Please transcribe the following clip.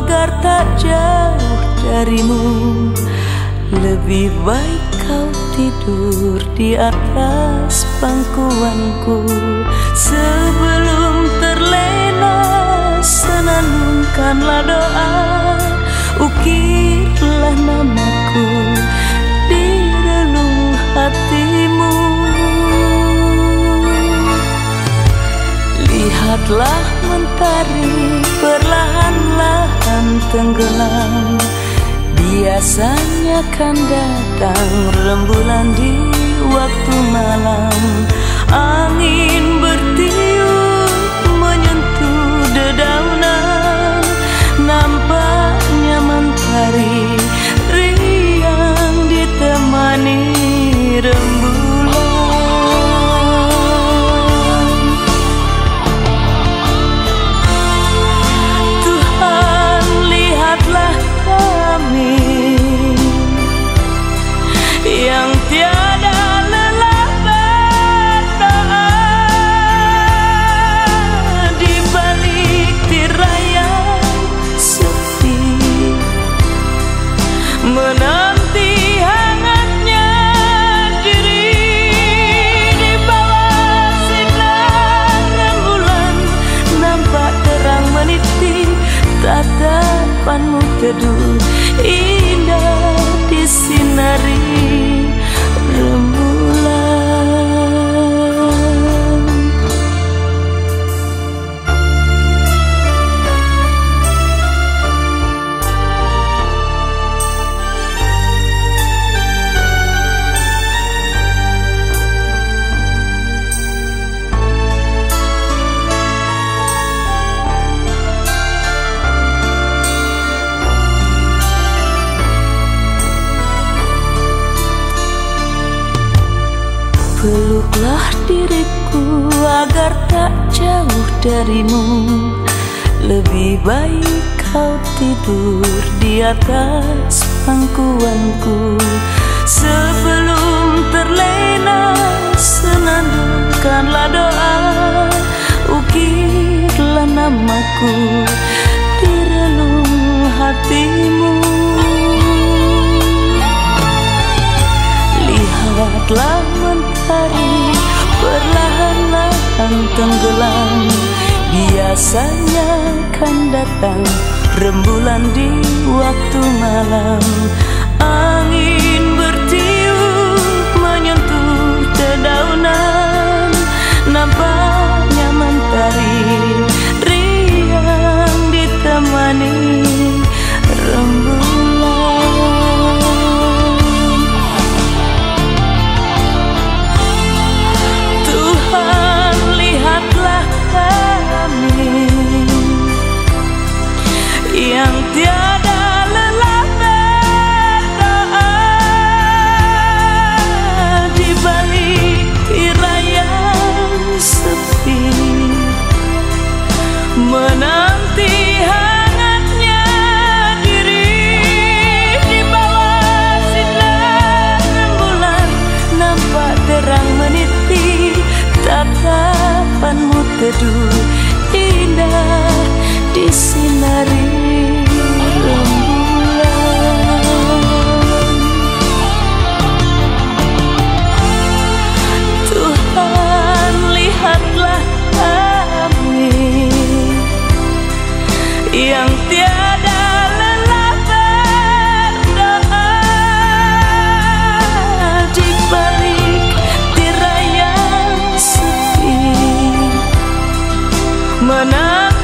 agar tak jauh darimu. Lebih baik kau tidur di atas pangkuanku. Sebelum terlena senandungkanlah doa. Ukirlah namaku di relung hatimu. Lihatlah mentari perlahan-lahan tenggelam. Biasanya kan datang rembulan di waktu malam. Angin bertiup Liebe du. Ich Peluklah diriku agar tak jauh darimu. Lebih baik kau tidur di atas pangkuanku. Sebelum terlena senandungkanlah doa. Ukirlah namaku di relung hatimu. Lihatlah tenggelam. Biasanya kan datang rembulan di waktu malam they do menang.